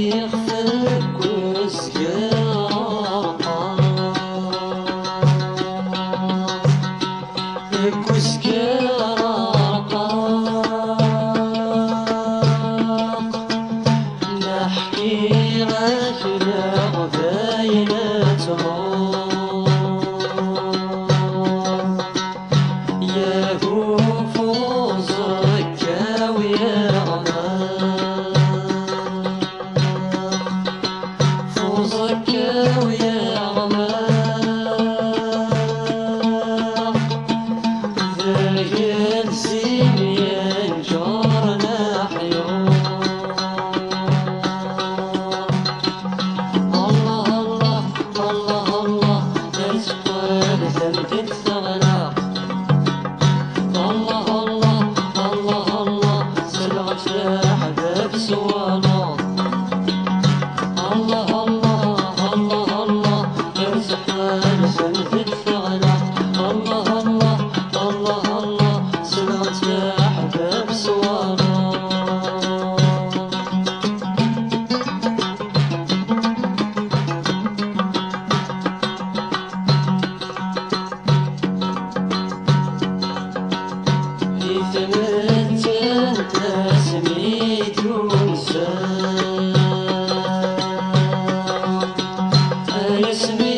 Kuskera, kuskera. عشاء حباب سوالف listen